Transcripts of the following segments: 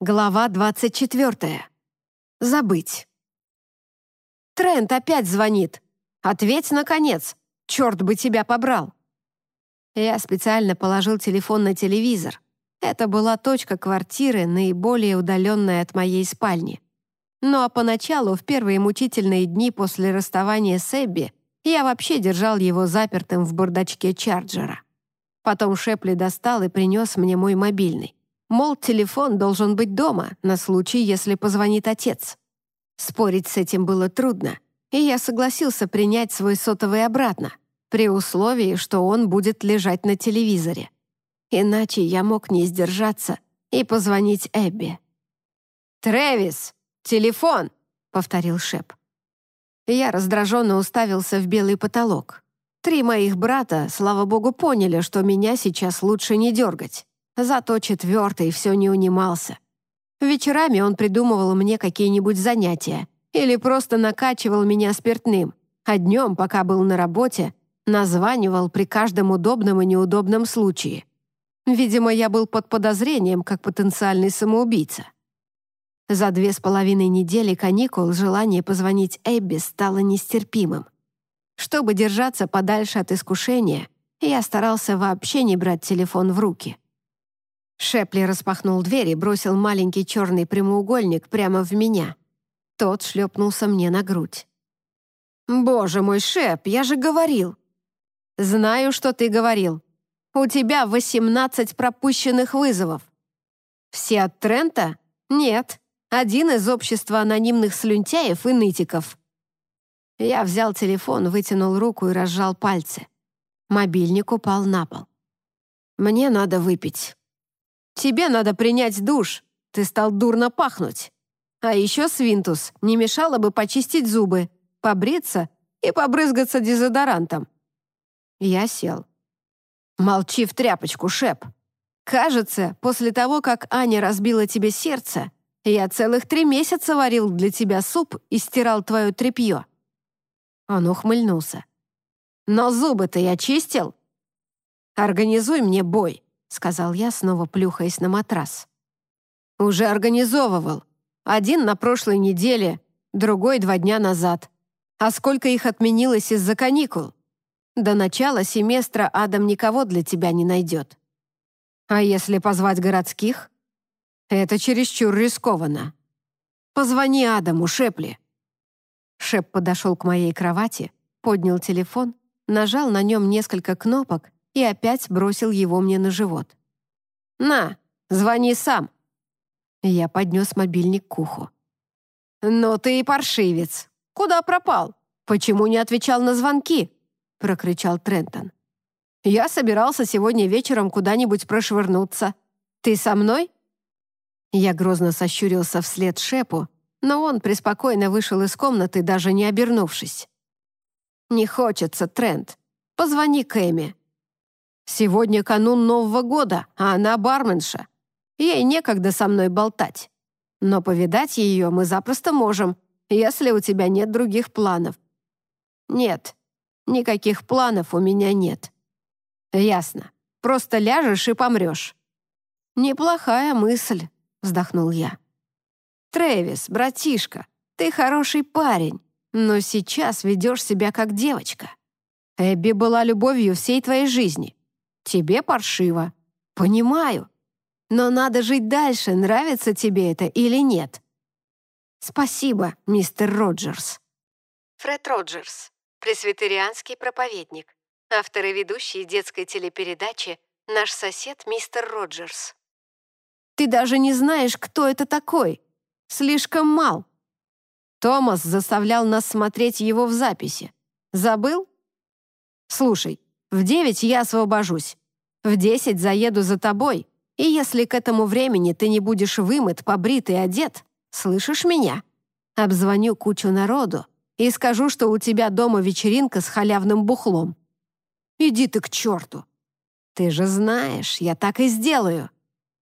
Глава 24. Забыть. Трент опять звонит. Ответь, наконец. Черт бы тебя побрал. Я специально положил телефон на телевизор. Это была точка квартиры, наиболее удаленная от моей спальни. Ну а поначалу, в первые мучительные дни после расставания с Эбби, я вообще держал его запертым в бардачке чарджера. Потом Шепли достал и принес мне мой мобильный. Мол, телефон должен быть дома на случай, если позвонит отец. Спорить с этим было трудно, и я согласился принять свой сотовый обратно, при условии, что он будет лежать на телевизоре. Иначе я мог не сдержаться и позвонить Эбби. «Трэвис, телефон!» — повторил Шеп. Я раздраженно уставился в белый потолок. Три моих брата, слава богу, поняли, что меня сейчас лучше не дергать. Зато четвертый все не унимался. Вечерами он придумывал мне какие-нибудь занятия или просто накачивал меня спиртным, а днем, пока был на работе, названивал при каждом удобном и неудобном случае. Видимо, я был под подозрением как потенциальный самоубийца. За две с половиной недели каникул желание позвонить Эбби стало нестерпимым. Чтобы держаться подальше от искушения, я старался вообще не брать телефон в руки. Шепли распахнул дверь и бросил маленький черный прямоугольник прямо в меня. Тот шлепнулся мне на грудь. «Боже мой, Шеп, я же говорил!» «Знаю, что ты говорил. У тебя 18 пропущенных вызовов». «Все от Трента? Нет. Один из общества анонимных слюнтяев и нытиков». Я взял телефон, вытянул руку и разжал пальцы. Мобильник упал на пол. «Мне надо выпить». Тебе надо принять душ. Ты стал дурно пахнуть. А еще, Свинтус, не мешало бы почистить зубы, побриться и побрызгаться дезодорантом. Я сел. Молчи в тряпочку, Шеп. Кажется, после того, как Аня разбила тебе сердце, я целых три месяца варил для тебя суп и стирал твое тряпье. Он ухмыльнулся. Но зубы-то я чистил. Организуй мне бой. — сказал я, снова плюхаясь на матрас. «Уже организовывал. Один на прошлой неделе, другой два дня назад. А сколько их отменилось из-за каникул? До начала семестра Адам никого для тебя не найдет. А если позвать городских? Это чересчур рискованно. Позвони Адаму, Шепли». Шеп подошел к моей кровати, поднял телефон, нажал на нем несколько кнопок и опять бросил его мне на живот. «На, звони сам!» Я поднес мобильник к уху. «Ну ты и паршивец! Куда пропал? Почему не отвечал на звонки?» — прокричал Трентон. «Я собирался сегодня вечером куда-нибудь прошвырнуться. Ты со мной?» Я грозно сощурился вслед Шепу, но он преспокойно вышел из комнаты, даже не обернувшись. «Не хочется, Трент. Позвони Кэми. Сегодня канун Нового года, а она барменша. Ей некогда со мной болтать. Но повидать ее мы запросто можем, если у тебя нет других планов». «Нет, никаких планов у меня нет». «Ясно. Просто ляжешь и помрешь». «Неплохая мысль», — вздохнул я. «Трэвис, братишка, ты хороший парень, но сейчас ведешь себя как девочка. Эбби была любовью всей твоей жизни. Тебе паршиво. Понимаю. Но надо жить дальше, нравится тебе это или нет. Спасибо, мистер Роджерс. Фред Роджерс, пресвитерианский проповедник, автор и ведущий детской телепередачи «Наш сосед мистер Роджерс». Ты даже не знаешь, кто это такой. Слишком мал. Томас заставлял нас смотреть его в записи. Забыл? Слушай, в девять я освобожусь. В десять заеду за тобой, и если к этому времени ты не будешь вымыт, побрит и одет, слышишь меня? Обзвоню кучу народу и скажу, что у тебя дома вечеринка с халявным бухлом. Иди ты к черту. Ты же знаешь, я так и сделаю.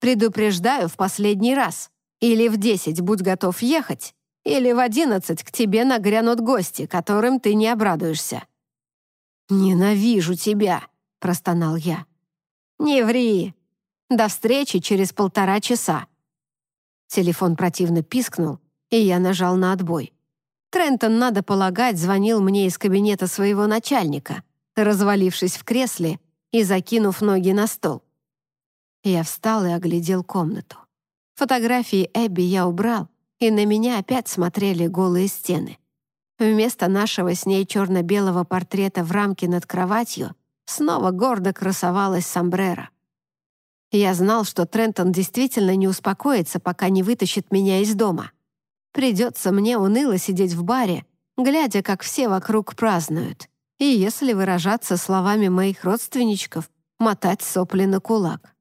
Предупреждаю в последний раз. Или в десять будь готов ехать, или в одиннадцать к тебе нагрянут гости, которым ты не обрадуешься. «Ненавижу тебя!» — простонал я. «Не ври! До встречи через полтора часа!» Телефон противно пискнул, и я нажал на отбой. Трентон, надо полагать, звонил мне из кабинета своего начальника, развалившись в кресле и закинув ноги на стол. Я встал и оглядел комнату. Фотографии Эбби я убрал, и на меня опять смотрели голые стены. Вместо нашего с ней черно-белого портрета в рамке над кроватью снова гордо красовалась сомбреро. Я знал, что Трентон действительно не успокоится, пока не вытащит меня из дома. Придется мне уныло сидеть в баре, глядя, как все вокруг празднуют. И, если выражаться словами моих родственничков, мотать сопли на кулак.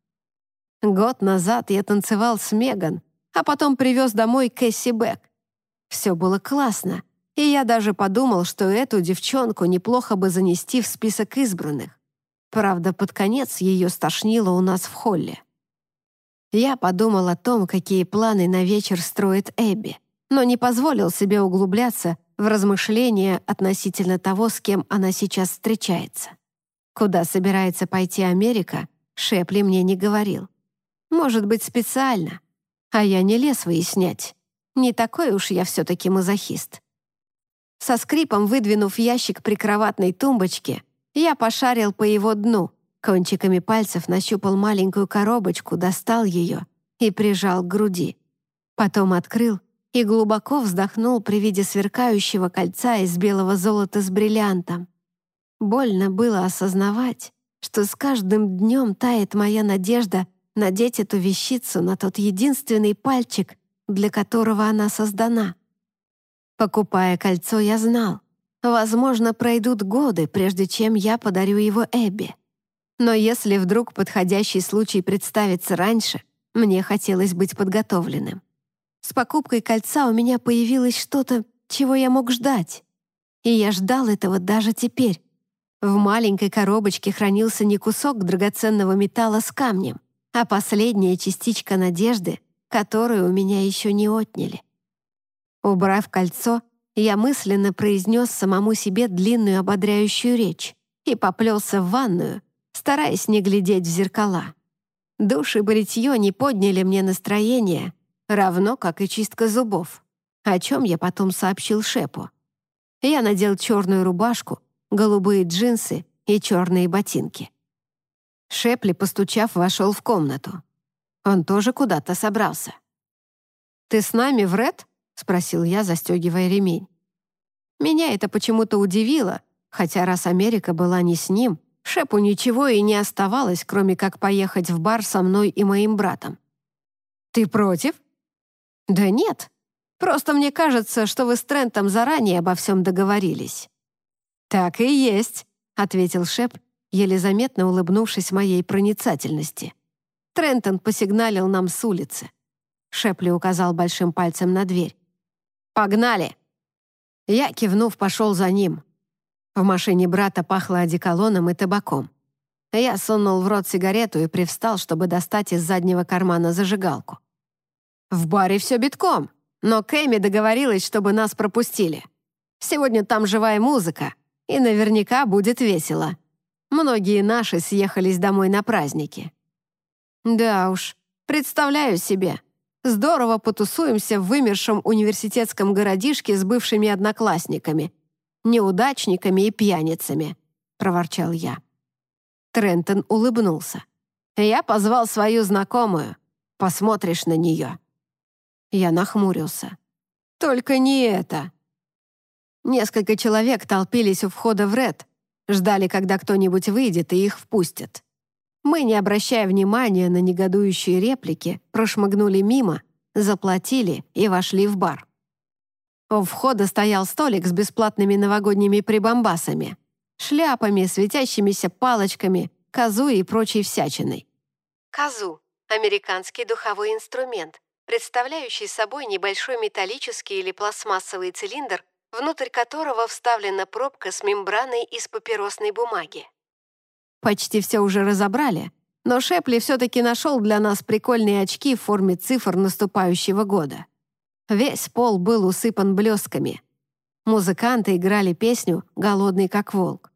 Год назад я танцевал с Меган, а потом привез домой Кэсси Бек. Все было классно, и я даже подумал, что эту девчонку неплохо бы занести в список избранных. Правда, под конец ее стошнило у нас в холле. Я подумал о том, какие планы на вечер строит Эбби, но не позволил себе углубляться в размышления относительно того, с кем она сейчас встречается. Куда собирается пойти Америка, Шепли мне не говорил. Может быть, специально. А я не лез выяснять. Не такой уж я все-таки мазохист. Со скрипом выдвинув ящик прикроватной тумбочки, я пошарил по его дну, кончиками пальцев нащупал маленькую коробочку, достал ее и прижал к груди. Потом открыл и глубоко вздохнул при виде сверкающего кольца из белого золота с бриллиантом. Больно было осознавать, что с каждым днем тает моя надежда надеть эту вещицу на тот единственный пальчик, для которого она создана. Покупая кольцо, я знал, возможно, пройдут годы, прежде чем я подарю его Эбби. Но если вдруг подходящий случай представится раньше, мне хотелось быть подготовленным. С покупкой кольца у меня появилось что-то, чего я мог ждать. И я ждал этого даже теперь. В маленькой коробочке хранился не кусок драгоценного металла с камнем, а последняя частичка надежды, которую у меня еще не отняли. Убрав кольцо, я мысленно произнес самому себе длинную ободряющую речь и поплелся в ванную, стараясь не глядеть в зеркала. Душ и бритье не подняли мне настроение, равно как и чистка зубов, о чем я потом сообщил Шепу. Я надел черную рубашку, голубые джинсы и черные ботинки. Шепли, постучав, вошел в комнату. Он тоже куда-то собрался. «Ты с нами в Ред?» — спросил я, застегивая ремень. Меня это почему-то удивило, хотя раз Америка была не с ним, Шепу ничего и не оставалось, кроме как поехать в бар со мной и моим братом. «Ты против?» «Да нет. Просто мне кажется, что вы с Трентом заранее обо всем договорились». «Так и есть», — ответил Шеп, еле заметно улыбнувшись моей проницательности. Трентон посигналил нам с улицы. Шепли указал большим пальцем на дверь. «Погнали!» Я, кивнув, пошел за ним. В машине брата пахло одеколоном и табаком. Я сунул в рот сигарету и привстал, чтобы достать из заднего кармана зажигалку. В баре все битком, но Кэми договорилась, чтобы нас пропустили. Сегодня там живая музыка, и наверняка будет весело. Многие наши съехались домой на праздники. Да уж, представляю себе. Здорово потусуемся в вымершем университетском городишке с бывшими одноклассниками, неудачниками и пьяницами, проворчал я. Трентон улыбнулся. Я позвал свою знакомую. Посмотришь на нее. Я нахмурился. «Только не это!» Несколько человек толпились у входа в Ред, ждали, когда кто-нибудь выйдет и их впустят. Мы, не обращая внимания на негодующие реплики, прошмыгнули мимо, заплатили и вошли в бар. У входа стоял столик с бесплатными новогодними прибамбасами, шляпами, светящимися палочками, козу и прочей всячиной. Козу — американский духовой инструмент, представляющий собой небольшой металлический или пластмассовый цилиндр, внутрь которого вставлена пробка с мембраной из папиросной бумаги. Почти все уже разобрали, но Шепли все-таки нашел для нас прикольные очки в форме цифр наступающего года. Весь пол был усыпан блесками. Музыканты играли песню «Голодный как волк».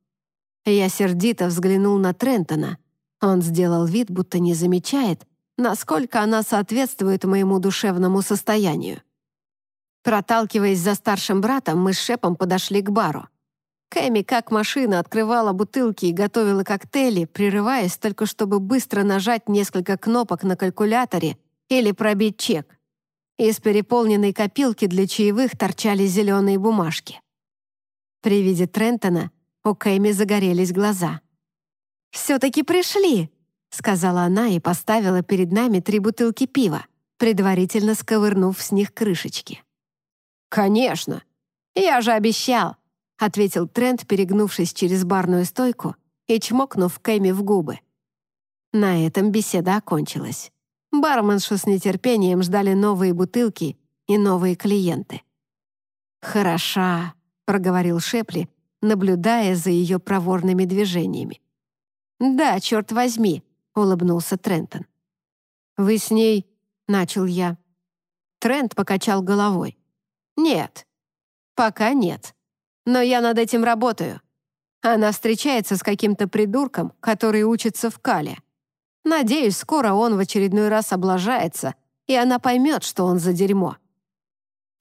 Я сердито взглянул на Трентона. Он сделал вид, будто не замечает, насколько она соответствует моему душевному состоянию. Проталкиваясь за старшим братом, мы с Шепом подошли к бару. Кэми, как машина, открывала бутылки и готовила коктейли, прерываясь только чтобы быстро нажать несколько кнопок на калькуляторе или пробить чек. Из переполненной копилки для чаевых торчали зеленые бумажки. При виде Трентона у Кэми загорелись глаза. «Все-таки пришли!» — сказала она и поставила перед нами три бутылки пива, предварительно сковырнув с них крышечки. «Конечно! Я же обещал!» — ответил Трент, перегнувшись через барную стойку и чмокнув Кэми в губы. На этом беседа окончилась. Барменшу с нетерпением ждали новые бутылки и новые клиенты. «Хороша», — проговорил Шепли, наблюдая за ее проворными движениями. «Да, черт возьми», — улыбнулся Трентон. «Вы с ней...» — начал я. Трент покачал головой. «Нет, пока нет. Но я над этим работаю. Она встречается с каким-то придурком, который учится в Кале. Надеюсь, скоро он в очередной раз облажается, и она поймет, что он за дерьмо».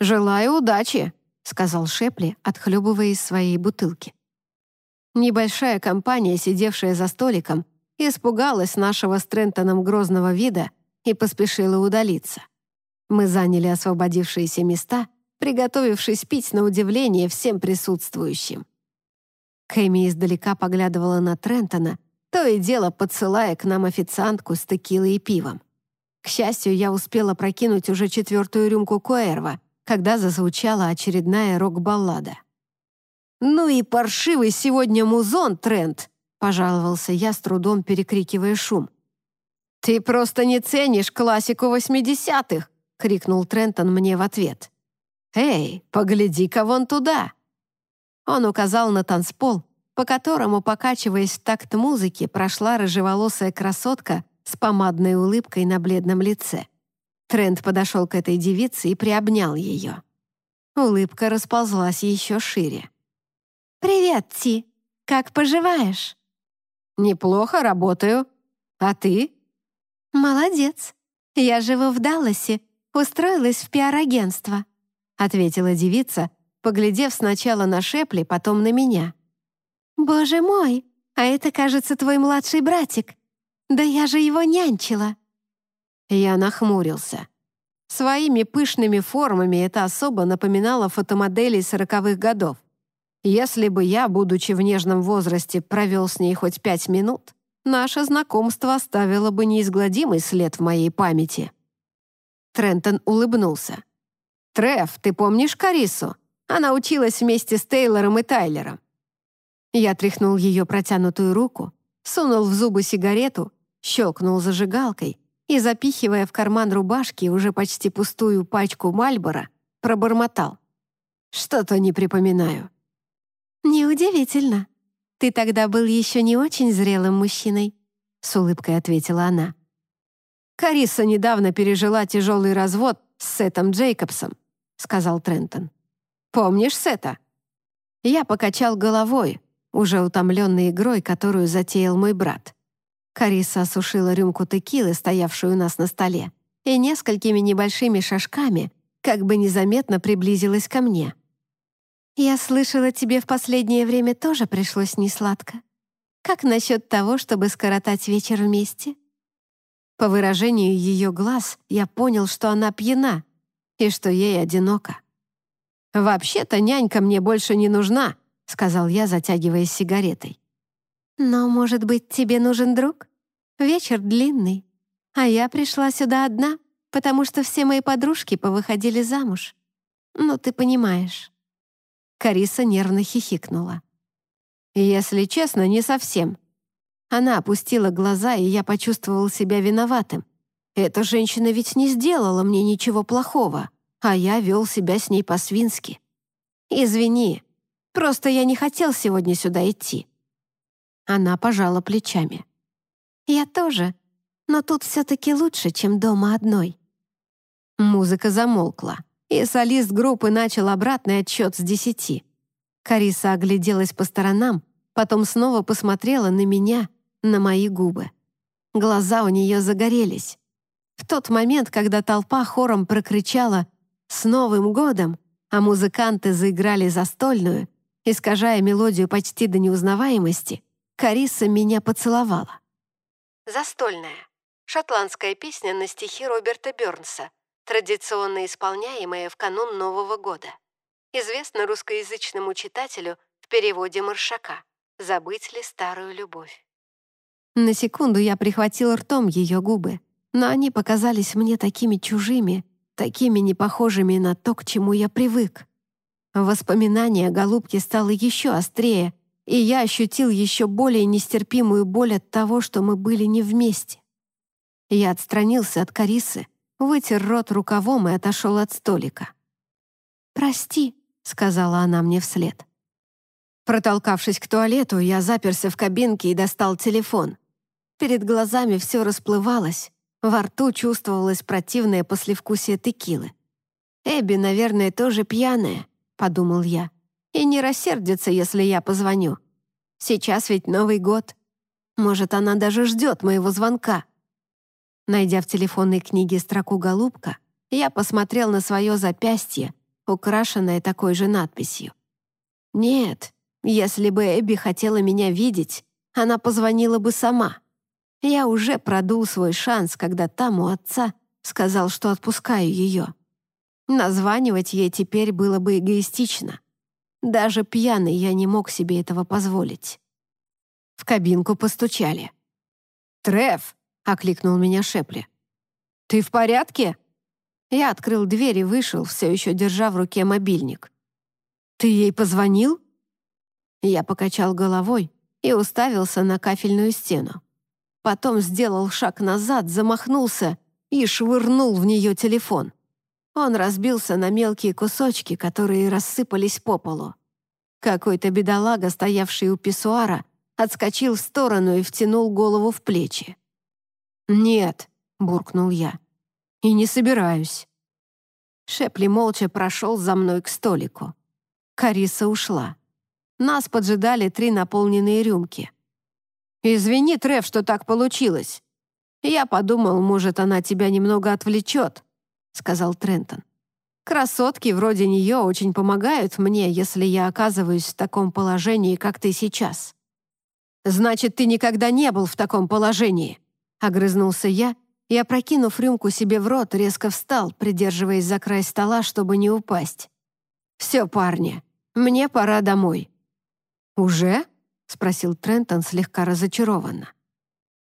«Желаю удачи», — сказал Шепли, отхлебывая из своей бутылки. Небольшая компания, сидевшая за столиком, испугалась нашего с Трентоном грозного вида и поспешила удалиться. Мы заняли освободившиеся места, приготовившись пить на удивление всем присутствующим. Кэми издалека поглядывала на Трентона, то и дело подсылая к нам официантку с текилой и пивом. К счастью, я успела прокинуть уже четвертую рюмку Куэрва, когда зазвучала очередная рок-баллада. «Ну и паршивый сегодня музон, Трент!» — пожаловался я, с трудом перекрикивая шум. «Ты просто не ценишь классику восьмидесятых!» — крикнул Трентон мне в ответ. «Эй, погляди-ка вон туда!» Он указал на танцпол, по которому, покачиваясь в такт музыки, прошла рыжеволосая красотка с помадной улыбкой на бледном лице. Трент подошел к этой девице и приобнял ее. Улыбка расползлась еще шире. «Привет, Ти. Как поживаешь?» «Неплохо работаю. А ты?» «Молодец. Я живу в Далласе, устроилась в пиар-агентство», ответила девица, поглядев сначала на Шепли, потом на меня. «Боже мой, а это, кажется, твой младший братик. Да я же его нянчила». Я нахмурился. Своими пышными формами это особо напоминало фотомоделей сороковых годов. Если бы я, будучи в нежном возрасте, провел с ней хоть пять минут, наше знакомство оставило бы неизгладимый след в моей памяти. Трентон улыбнулся. «Треф, ты помнишь Карису? Она училась вместе с Тейлором и Тайлером. Я тряхнул ее протянутую руку, сунул в зубы сигарету, щелкнул зажигалкой и, запихивая в карман рубашки уже почти пустую пачку Мальбора, пробормотал. «Что-то не припоминаю». «Неудивительно. Ты тогда был еще не очень зрелым мужчиной», — с улыбкой ответила она. «Кариса недавно пережила тяжелый развод с Сетом Джейкобсом», — сказал Трентон. «Помнишь Сета?» Я покачал головой, уже утомленный игрой, которую затеял мой брат. Кариса осушила рюмку текилы, стоявшую у нас на столе, и несколькими небольшими шажками как бы незаметно приблизилась ко мне. «Я слышала, тебе в последнее время тоже пришлось несладко. Как насчет того, чтобы скоротать вечер вместе?» По выражению ее глаз я понял, что она пьяна и что ей одиноко. «Вообще-то нянька мне больше не нужна», — сказал я, затягиваясь сигаретой. «Но, может быть, тебе нужен друг? Вечер длинный, а я пришла сюда одна, потому что все мои подружки повыходили замуж. Ну, ты понимаешь». Кариса нервно хихикнула. «Если честно, не совсем». Она опустила глаза, и я почувствовал себя виноватым. Эта женщина ведь не сделала мне ничего плохого, а я вел себя с ней по-свински. «Извини, Просто я не хотел сегодня сюда идти». Она пожала плечами. «Я тоже, но тут все-таки лучше, чем дома одной». Музыка замолкла, и солист группы начал обратный отсчет с десяти. Кариса огляделась по сторонам, потом снова посмотрела на меня, на мои губы. Глаза у нее загорелись. В тот момент, когда толпа хором прокричала «С Новым годом!», а музыканты заиграли застольную, искажая мелодию почти до неузнаваемости, Кариса меня поцеловала. Застольная. Шотландская песня на стихи Роберта Бёрнса, традиционно исполняемая в канун Нового года. Известна русскоязычному читателю в переводе Маршака «Забыть ли старую любовь?». На секунду я прихватил ртом ее губы, но они показались мне такими чужими, такими непохожими на то, к чему я привык. Воспоминание о голубке стало еще острее, и я ощутил еще более нестерпимую боль от того, что мы были не вместе. Я отстранился от Карисы, вытер рот рукавом и отошел от столика. «Прости», — сказала она мне вслед. Протолкавшись к туалету, я заперся в кабинке и достал телефон. Перед глазами все расплывалось, во рту чувствовалось противное послевкусие текилы. «Эбби, наверное, тоже пьяная», — подумал я, «и не рассердится, если я позвоню. Сейчас ведь Новый год. Может, она даже ждет моего звонка». Найдя в телефонной книге строку «Голубка», я посмотрел на свое запястье, украшенное такой же надписью. Нет, если бы Эбби хотела меня видеть, она позвонила бы сама. Я уже продул свой шанс, когда там у отца сказал, что отпускаю ее. Названивать ей теперь было бы эгоистично. Даже пьяный я не мог себе этого позволить. В кабинку постучали. «Треф!» — окликнул меня Шепли. «Ты в порядке?» Я открыл дверь и вышел, все еще держа в руке мобильник. «Ты ей позвонил?» Я покачал головой и уставился на кафельную стену. Потом сделал шаг назад, замахнулся и швырнул в нее телефон. Он разбился на мелкие кусочки, которые рассыпались по полу. Какой-то бедолага, стоявший у писсуара, отскочил в сторону и втянул голову в плечи. «Нет», — буркнул я, — «и не собираюсь». Шепли молча прошел за мной к столику. Кариса ушла. Нас поджидали три наполненные рюмки. «Извини, Трев, что так получилось. Я подумал, может, она тебя немного отвлечет», — сказал Трентон. «Красотки вроде нее очень помогают мне, если я оказываюсь в таком положении, как ты сейчас». «Значит, ты никогда не был в таком положении», — огрызнулся я и, опрокинув рюмку себе в рот, резко встал, придерживаясь за край стола, чтобы не упасть. «Все, парни, мне пора домой». «Уже?» — спросил Трентон слегка разочарованно.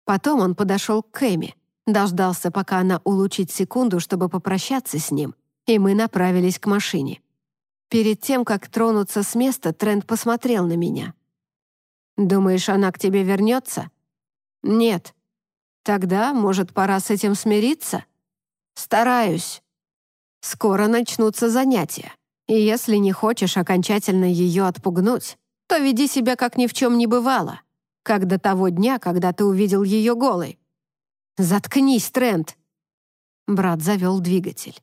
Потом он подошел к Кэми, дождался, пока она улучит секунду, чтобы попрощаться с ним, и мы направились к машине. Перед тем, как тронуться с места, Трент посмотрел на меня. «Думаешь, она к тебе вернется?» «Нет». «Тогда, может, пора с этим смириться?» «Стараюсь». «Скоро начнутся занятия, и если не хочешь окончательно ее отпугнуть, то веди себя, как ни в чем не бывало, как до того дня, когда ты увидел ее голой. Заткнись, Трент!» Брат завел двигатель.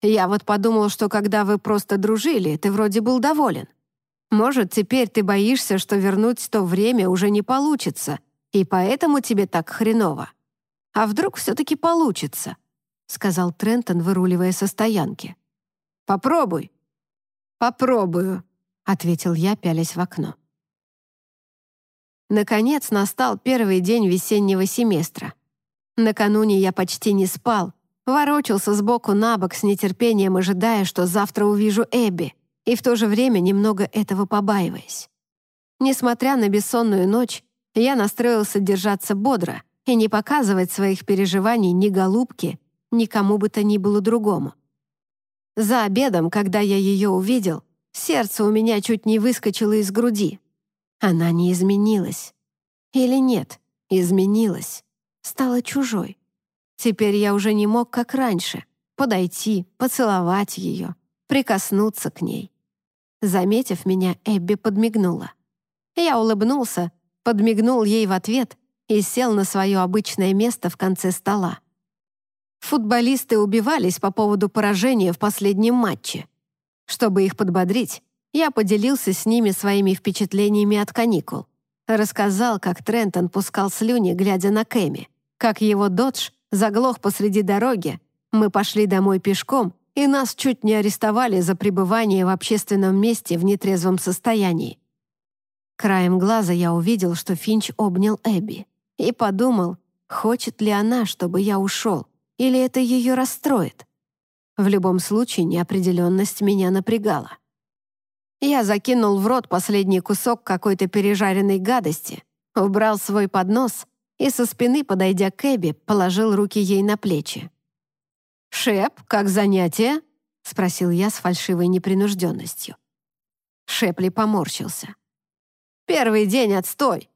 «Я вот подумал, что когда вы просто дружили, ты вроде был доволен. Может, теперь ты боишься, что вернуть то время уже не получится, и поэтому тебе так хреново. А вдруг все-таки получится?» — сказал Трентон, выруливая со стоянки. «Попробуй». «Попробую», — ответил я, пялясь в окно. Наконец настал первый день весеннего семестра. Накануне я почти не спал, ворочался сбоку на бок с нетерпением, ожидая, что завтра увижу Эбби, и в то же время немного этого побаиваясь. Несмотря на бессонную ночь, я настроился держаться бодро и не показывать своих переживаний ни голубке, ни кому бы то ни было другому. За обедом, когда я ее увидел, Сердце у меня чуть не выскочило из груди. Она не изменилась. Или нет, изменилась. Стала чужой. Теперь я уже не мог, как раньше, подойти, поцеловать ее, прикоснуться к ней. Заметив меня, Эбби подмигнула. Я улыбнулся, подмигнул ей в ответ и сел на свое обычное место в конце стола. Футболисты убивались по поводу поражения в последнем матче. Чтобы их подбодрить, я поделился с ними своими впечатлениями от каникул. Рассказал, как Трентон пускал слюни, глядя на Кэми, как его додж Заглох посреди дороги, мы пошли домой пешком, и нас чуть не арестовали за пребывание в общественном месте в нетрезвом состоянии. Краем глаза я увидел, что Финч обнял Эбби, и подумал, хочет ли она, чтобы я ушел, или это ее расстроит. В любом случае, неопределенность меня напрягала. Я закинул в рот последний кусок какой-то пережаренной гадости, убрал свой поднос и со спины, подойдя к Эбби, положил руки ей на плечи. «Шеп, как занятие?» — спросил я с фальшивой непринужденностью. Шепли поморщился. «Первый день отстой.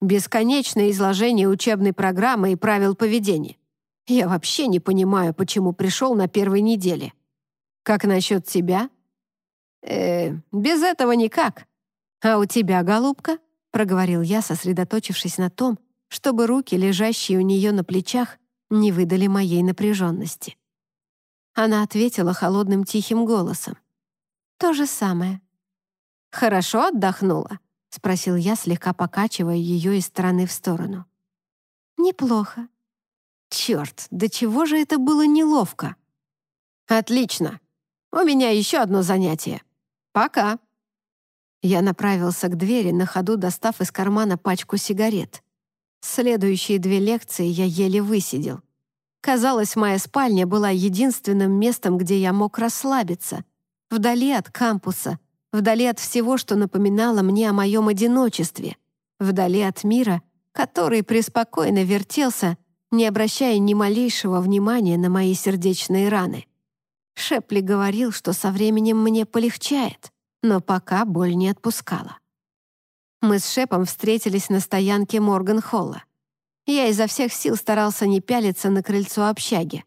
Бесконечное изложение учебной программы и правил поведения. Я вообще не понимаю, почему пришел на первой неделе. Как насчет тебя?» «Э, без этого никак. А у тебя, голубка?» — проговорил я, сосредоточившись на том, чтобы руки, лежащие у нее на плечах, не выдали моей напряженности. Она ответила холодным тихим голосом. «То же самое». «Хорошо отдохнула?» — спросил я, слегка покачивая ее из стороны в сторону. «Неплохо». «Черт, до чего же это было неловко?» «Отлично. У меня еще одно занятие. Пока». Я направился к двери, на ходу достав из кармана пачку сигарет. Следующие две лекции я еле высидел. Казалось, моя спальня была единственным местом, где я мог расслабиться, вдали от кампуса, вдали от всего, что напоминало мне о моем одиночестве, вдали от мира, который преспокойно вертелся, не обращая ни малейшего внимания на мои сердечные раны. Шепли говорил, что со временем мне полегчает, но пока боль не отпускала. Мы с Шепом встретились на стоянке Морган-Холла. Я изо всех сил старался не пялиться на крыльцо общаги.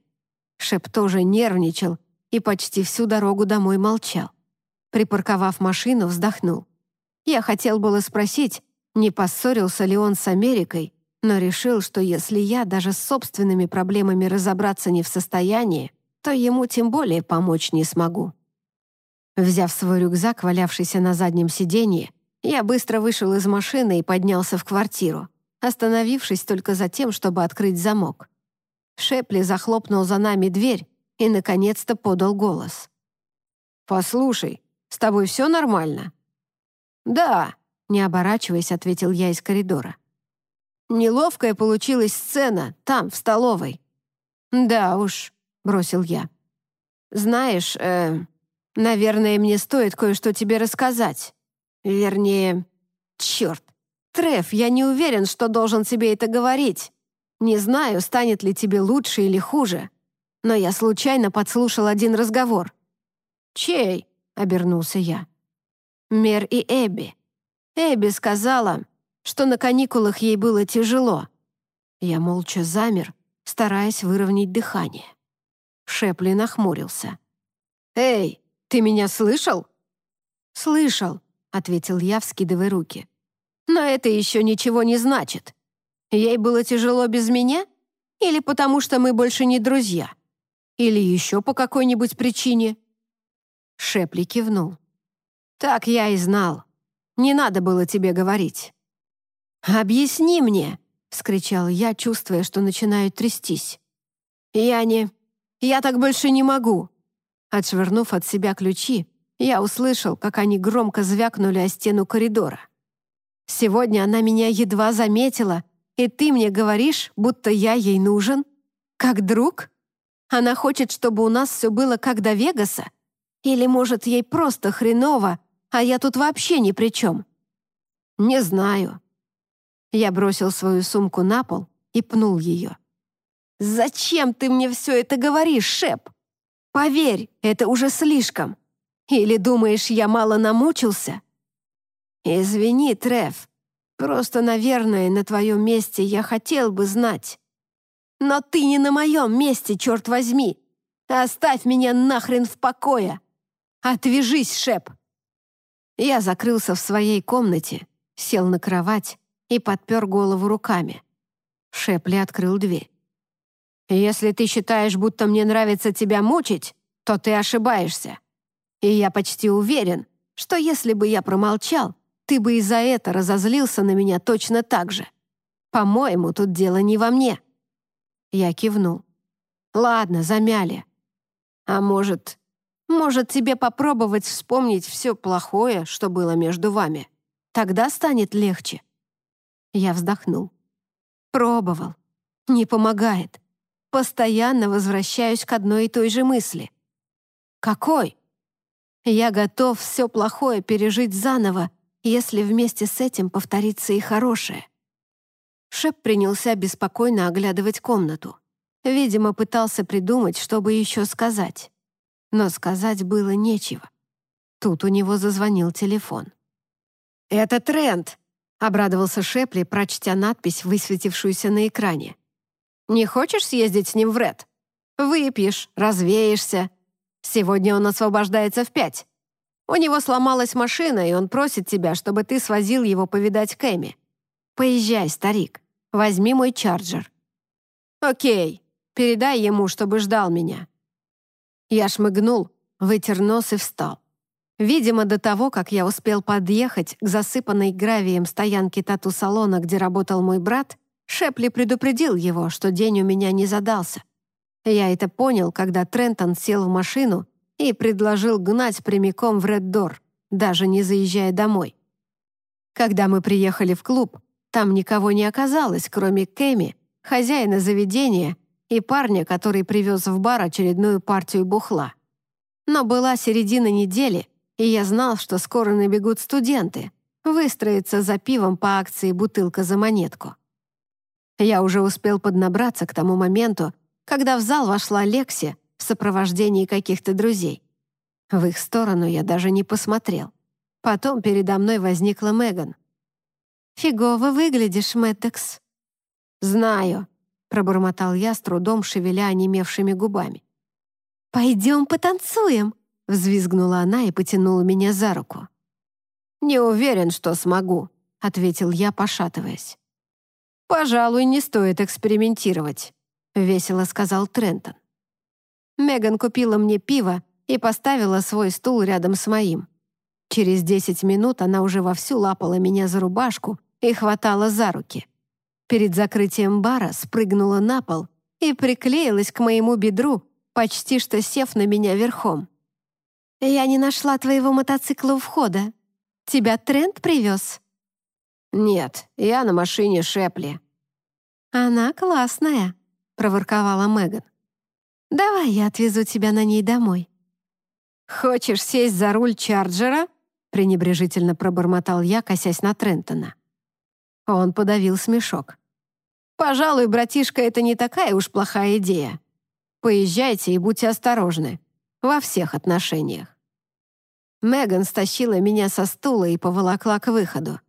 Шеп тоже нервничал и почти всю дорогу домой молчал. Припарковав машину, вздохнул. Я хотел было спросить, не поссорился ли он с Америкой, но решил, что если я даже с собственными проблемами разобраться не в состоянии, то ему тем более помочь не смогу. Взяв свой рюкзак, валявшийся на заднем сиденье, я быстро вышел из машины и поднялся в квартиру остановившись только за тем, чтобы открыть замок. Шепли захлопнул за нами дверь и, наконец-то, подал голос. «Послушай, с тобой все нормально?» «Да», — не оборачиваясь, ответил я из коридора. «Неловкая получилась сцена, там, в столовой». «Да уж», — бросил я. «Знаешь, э, наверное, мне стоит кое-что тебе рассказать. Вернее, черт, «Треф, я не уверен, что должен тебе это говорить. Не знаю, станет ли тебе лучше или хуже. Но я случайно подслушал один разговор». «Чей?» — обернулся я. «Мер и Эбби. Эбби сказала, что на каникулах ей было тяжело». Я молча замер, стараясь выровнять дыхание. Шепли нахмурился. «Эй, ты меня слышал?» «Слышал», — ответил я, вскидывая руки. Но это еще ничего не значит. Ей было тяжело без меня? Или потому что мы больше не друзья? Или еще по какой-нибудь причине?» Шепли кивнул. «Так я и знал. Не надо было тебе говорить». «Объясни мне!» — вскричал я, чувствуя, что начинаю трястись. «Я не... Я так больше не могу!» Отшвырнув от себя ключи, я услышал, как они громко звякнули о стену коридора. Сегодня она меня едва заметила, и ты мне говоришь, будто я ей нужен? Как друг? Она хочет, чтобы у нас все было как до Вегаса? Или, может, ей просто хреново, а я тут вообще ни при чем? Не знаю. Я бросил свою сумку на пол и пнул ее. «Зачем ты мне все это говоришь, Шеп? Поверь, это уже слишком. Или думаешь, я мало намучился?» «Извини, Треф. Просто, наверное, на твоем месте я хотел бы знать. Но ты не на моем месте, черт возьми. Оставь меня нахрен в покое. Отвяжись, Шеп!» Я закрылся в своей комнате, сел на кровать и подпер голову руками. Шепли открыл дверь. «Если ты считаешь, будто мне нравится тебя мучить, то ты ошибаешься. И я почти уверен, что если бы я промолчал, ты бы и за это разозлился на меня точно так же. По-моему, тут дело не во мне». Я кивнул. «Ладно, замяли. А может, может тебе попробовать вспомнить все плохое, что было между вами? Тогда станет легче». Я вздохнул. Пробовал. Не помогает. Постоянно возвращаюсь к одной и той же мысли. Какой? Я готов все плохое пережить заново, если вместе с этим повторится и хорошее. Шеп принялся беспокойно оглядывать комнату. Видимо, пытался придумать, чтобы еще сказать. Но сказать было нечего. Тут у него зазвонил телефон. «Это Трент!» — обрадовался Шепли, прочтя надпись, высветившуюся на экране. «Не хочешь съездить с ним в Ред? Выпьешь, развеешься. Сегодня он освобождается в пять. У него сломалась машина, и он просит тебя, чтобы ты свозил его повидать Кэми. Поезжай, старик, возьми мой чарджер». «Окей, передай ему, чтобы ждал меня». Я шмыгнул, вытер нос и встал. Видимо, до того, как я успел подъехать к засыпанной гравием стоянке тату-салона, где работал мой брат, Шепли предупредил его, что день у меня не задался. Я это понял, когда Трентон сел в машину и предложил гнать прямиком в Реддор, даже не заезжая домой. Когда мы приехали в клуб, там никого не оказалось, кроме Кэми, хозяина заведения и парня, который привез в бар очередную партию бухла. Но была середина недели — и я знал, что скоро набегут студенты, выстроиться за пивом по акции «Бутылка за монетку». Я уже успел поднабраться к тому моменту, когда в зал вошла Лекси в сопровождении каких-то друзей. В их сторону я даже не посмотрел. Потом передо мной возникла Меган. «Фигово выглядишь, Мэттекс». «Знаю», — пробормотал я, с трудом шевеля онемевшими губами. «Пойдем потанцуем», Взвизгнула она и потянула меня за руку. «Не уверен, что смогу», — ответил я, пошатываясь. «Пожалуй, не стоит экспериментировать», — весело сказал Трентон. Меган купила мне пиво и поставила свой стул рядом с моим. Через десять минут она уже вовсю лапала меня за рубашку и хватала за руки. Перед закрытием бара спрыгнула на пол и приклеилась к моему бедру, почти что сев на меня верхом. «Я не нашла твоего мотоцикла у входа. Тебя Трент привез?» «Нет, я на машине Шепли». «Она классная», — проворковала Меган. «Давай я отвезу тебя на ней домой». «Хочешь сесть за руль Чарджера?» — пренебрежительно пробормотал я, косясь на Трентона. Он подавил смешок. «Пожалуй, братишка, это не такая уж плохая идея. Поезжайте и будьте осторожны во всех отношениях. Меган стащила меня со стула и поволокла к выходу.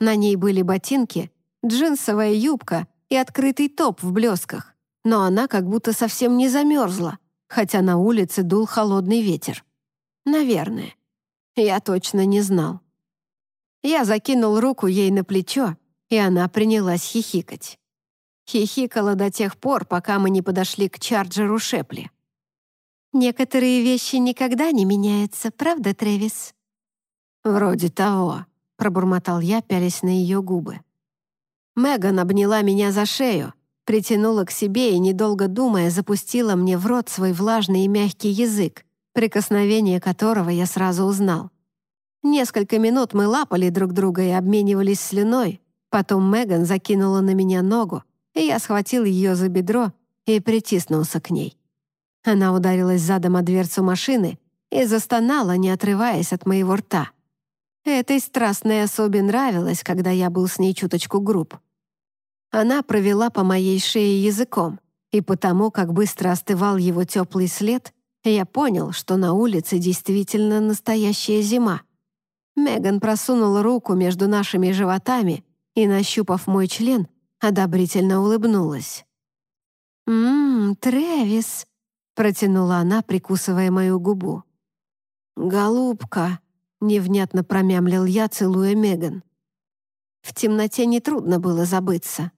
На ней были ботинки, джинсовая юбка и открытый топ в блесках, но она как будто совсем не замерзла, хотя на улице дул холодный ветер. Наверное. Я точно не знал. Я закинул руку ей на плечо, и она принялась хихикать. Хихикала до тех пор, пока мы не подошли к чарджеру Шепли. Некоторые вещи никогда не меняются, правда, Трэвис?» «Вроде того», — пробормотал я, пялясь на ее губы. Меган обняла меня за шею, притянула к себе и, недолго думая, запустила мне в рот свой влажный и мягкий язык, прикосновение которого я сразу узнал. Несколько минут мы лапали друг друга и обменивались слюной, потом Меган закинула на меня ногу, и я схватил ее за бедро и притиснулся к ней. Она ударилась задом о дверцу машины и застонала, не отрываясь от моего рта. Этой страстной особе нравилось, когда я был с ней чуточку груб. Она провела по моей шее языком, и потому, как быстро остывал его теплый след, я понял, что на улице действительно настоящая зима. Меган просунула руку между нашими животами и, нащупав мой член, одобрительно улыбнулась. «Ммм, Трэвис, протянула она, прикусывая мою губу. «Голубка», — невнятно промямлил я, целуя Меган. В темноте нетрудно было забыться.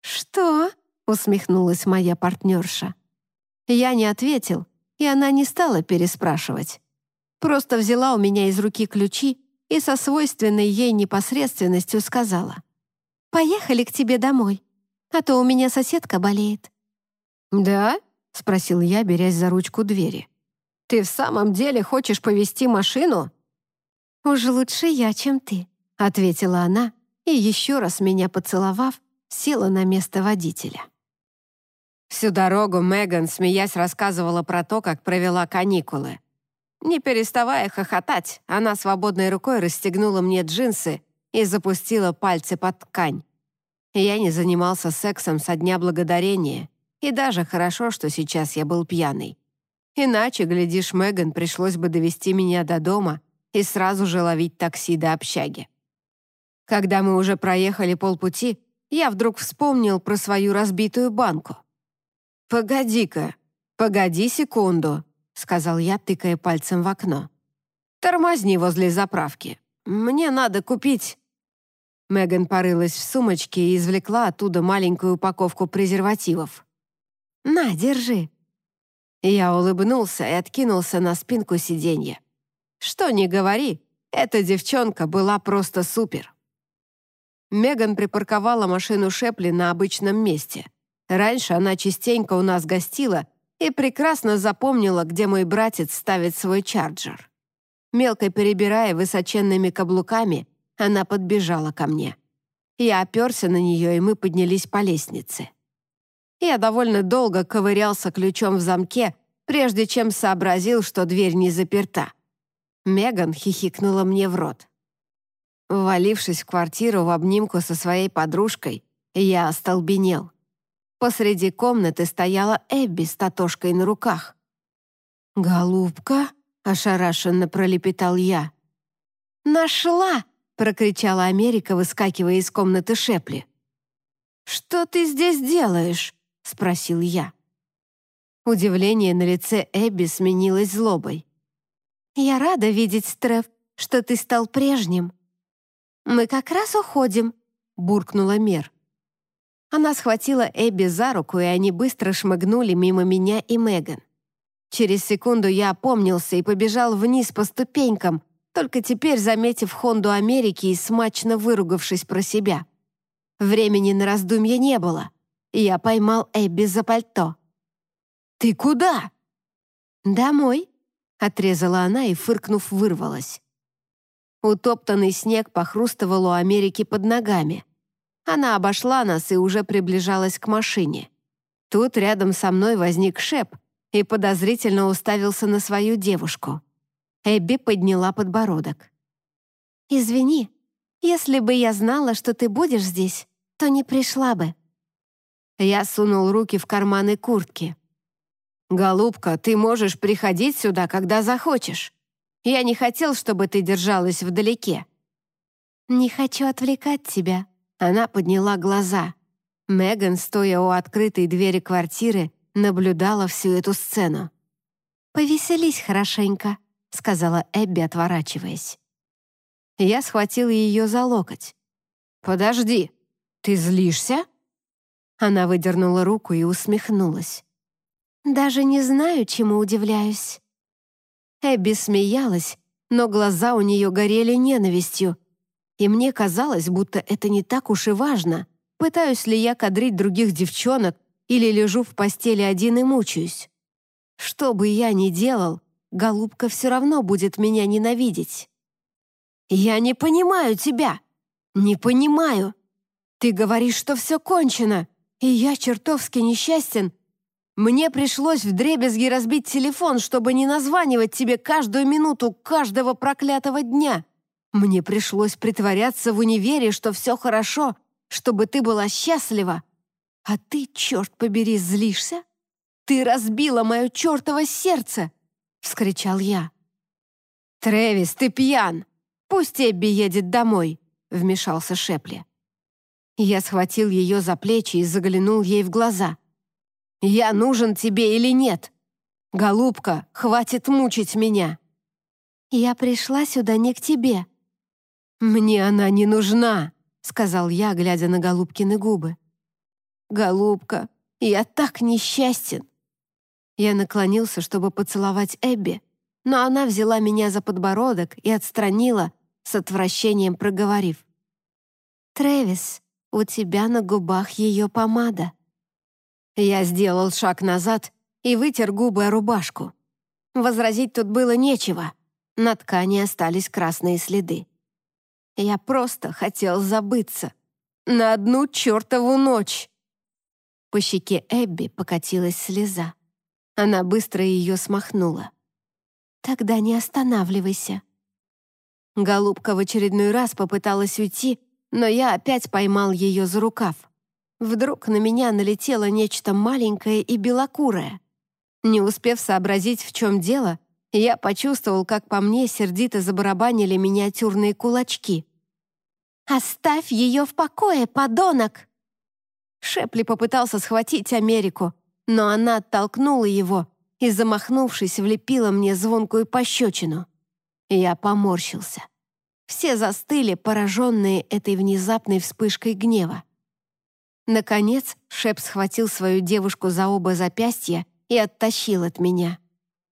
«Что?» — усмехнулась моя партнерша. Я не ответил, и она не стала переспрашивать. Просто взяла у меня из руки ключи и со свойственной ей непосредственностью сказала. «Поехали к тебе домой, а то у меня соседка болеет. «Да?» — спросил я, берясь за ручку двери. «Ты в самом деле хочешь повезти машину?» «Уж лучше я, чем ты», — ответила она, и еще раз меня поцеловав, села на место водителя. Всю дорогу Меган, смеясь, рассказывала про то, как провела каникулы. Не переставая хохотать, она свободной рукой расстегнула мне джинсы и запустила пальцы под ткань. Я не занимался сексом со Дня Благодарения, и даже хорошо, что сейчас я был пьяный. Иначе, глядишь, Меган пришлось бы довести меня до дома и сразу же ловить такси до общаги. Когда мы уже проехали полпути, я вдруг вспомнил про свою разбитую банку. «Погоди-ка, погоди секунду», — сказал я, тыкая пальцем в окно. «Тормозни возле заправки. Мне надо купить...» Меган порылась в сумочке и извлекла оттуда маленькую упаковку презервативов. «На, держи». Я улыбнулся и откинулся на спинку сиденья. Что ни говори, эта девчонка была просто супер. Меган припарковала машину Шепли на обычном месте. Раньше она частенько у нас гостила и прекрасно запомнила, где мой братец ставит свой чарджер. Мелко перебирая высоченными каблуками, она подбежала ко мне. Я оперся на нее, и мы поднялись по лестнице. Я довольно долго ковырялся ключом в замке, прежде чем сообразил, что дверь не заперта. Меган хихикнула мне в рот. Ввалившись в квартиру в обнимку со своей подружкой, я остолбенел. Посреди комнаты стояла Эбби с татошкой на руках. «Голубка?» — ошарашенно пролепетал я. «Нашла!» — прокричала Америка, выскакивая из комнаты Шепли. «Что ты здесь делаешь?» — спросил я. Удивление на лице Эбби сменилось злобой. «Я рада видеть, Треф, что ты стал прежним». «Мы как раз уходим», — буркнула Мер. Она схватила Эбби за руку, и они быстро шмыгнули мимо меня и Меган. Через секунду я опомнился и побежал вниз по ступенькам, только теперь заметив Хонду Америки и смачно выругавшись про себя. Времени на раздумья не было. Я поймал Эбби за пальто. «Ты куда?» «Домой», — отрезала она и, фыркнув, вырвалась. Утоптанный снег похрустывал у Америки под ногами. Она обошла нас и уже приближалась к машине. Тут рядом со мной возник Шеп и подозрительно уставился на свою девушку. Эбби подняла подбородок. «Извини, если бы я знала, что ты будешь здесь, то не пришла бы». Я сунул руки в карманы куртки. «Голубка, ты можешь приходить сюда, когда захочешь. Я не хотел, чтобы ты держалась вдалеке». «Не хочу отвлекать тебя», она подняла глаза. Меган, стоя у открытой двери квартиры, наблюдала всю эту сцену. «Повеселись хорошенько», — сказала Эбби, отворачиваясь. Я схватил ее за локоть. «Подожди, ты злишься?» Она выдернула руку и усмехнулась. «Даже не знаю, чему удивляюсь». Эбби смеялась, но глаза у нее горели ненавистью, и мне казалось, будто это не так уж и важно, пытаюсь ли я кадрить других девчонок или лежу в постели один и мучаюсь. Что бы я ни делал, голубка все равно будет меня ненавидеть. «Я не понимаю тебя! Не понимаю! Ты говоришь, что все кончено, и я чертовски несчастен. Мне пришлось вдребезги разбить телефон, чтобы не названивать тебе каждую минуту каждого проклятого дня. Мне пришлось притворяться в универе, что все хорошо, чтобы ты была счастлива. А ты, черт побери, злишься? Ты разбила мое чертово сердце!» — вскричал я. «Трэвис, ты пьян! Пусть Эбби едет домой!» — вмешался Шепли. Я схватил ее за плечи и заглянул ей в глаза. «Я нужен тебе или нет? Голубка, хватит мучить меня!» «Я пришла сюда не к тебе», «Мне она не нужна», — сказал я, глядя на Голубкины губы. «Голубка, я так несчастен». Я наклонился, чтобы поцеловать Эбби, но она взяла меня за подбородок и отстранила, с отвращением проговорив. «Трэвис, у тебя на губах ее помада». Я сделал шаг назад и вытер губы о рубашку. Возразить тут было нечего. На ткани остались красные следы. Я просто хотел забыться. На одну чертову ночь. По щеке Эбби покатилась слеза. Она быстро ее смахнула. «Тогда не останавливайся». Голубка в очередной раз попыталась уйти, но я опять поймал ее за рукав. Вдруг на меня налетело нечто маленькое и белокурое. Не успев сообразить, в чем дело, я почувствовал, как по мне сердито забарабанили миниатюрные кулачки. «Оставь ее в покое, подонок!» Шепли попытался схватить Америку, но она оттолкнула его и, замахнувшись, влепила мне звонкую пощечину. Я поморщился. Все застыли, пораженные этой внезапной вспышкой гнева. Наконец, Шеп схватил свою девушку за оба запястья и оттащил от меня.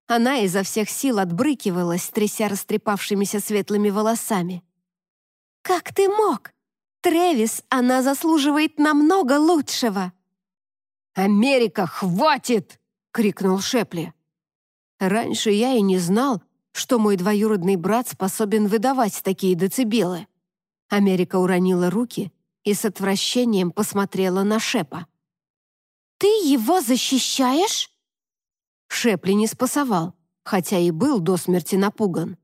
Она изо всех сил отбрыкивалась, тряся растрепавшимися светлыми волосами. «Как ты мог? Тревис, она заслуживает намного лучшего!» «Америка, хватит!» — крикнул Шепли. Раньше я и не знал, что мой двоюродный брат способен выдавать такие децибелы. Америка уронила руки и с отвращением посмотрела на Шепа. «Ты его защищаешь?» Шепли не спасовал, хотя и был до смерти напуган.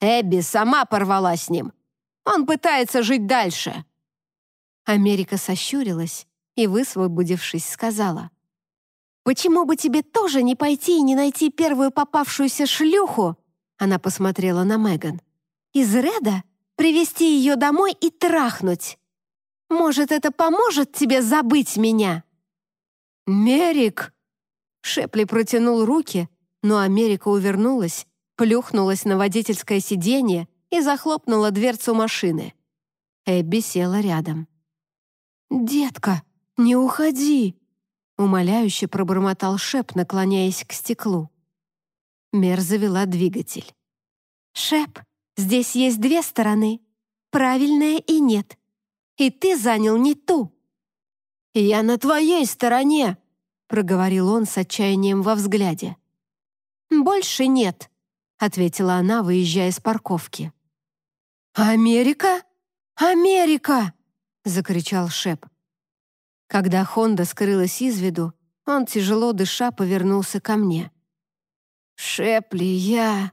Эбби сама порвала с ним. Он пытается жить дальше. Америка сощурилась и, высвободившись, сказала. «Почему бы тебе тоже не пойти и не найти первую попавшуюся шлюху?» Она посмотрела на Меган. «Из Реда? Привести ее домой и трахнуть? Может, это поможет тебе забыть меня?» «Мерик!» Шепли протянул руки, но Америка увернулась, плюхнулась на водительское сиденье и захлопнула дверцу машины. Эбби села рядом. «Детка, не уходи!» Умоляюще пробормотал Шеп, наклоняясь к стеклу. Мер завела двигатель. «Шеп, здесь есть две стороны. Правильная и нет. И ты занял не ту». «Я на твоей стороне!» проговорил он с отчаянием во взгляде. «Больше нет», — ответила она, выезжая с парковки. «Америка? Америка!» — закричал Шеп. Когда Хонда скрылась из виду, он, тяжело дыша, повернулся ко мне. «Шепли, я...»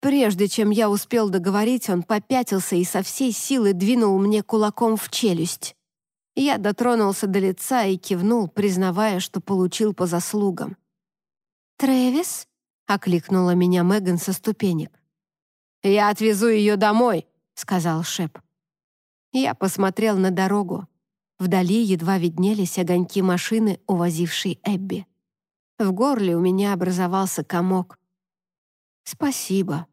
Прежде чем я успел договорить, он попятился и со всей силы двинул мне кулаком в челюсть. Я дотронулся до лица и кивнул, признавая, что получил по заслугам. «Трэвис?» — окликнула меня Меган со ступенек. «Я отвезу ее домой», — сказал Шеп. Я посмотрел на дорогу. Вдали едва виднелись огоньки машины, увозившей Эбби. В горле у меня образовался комок. «Спасибо»,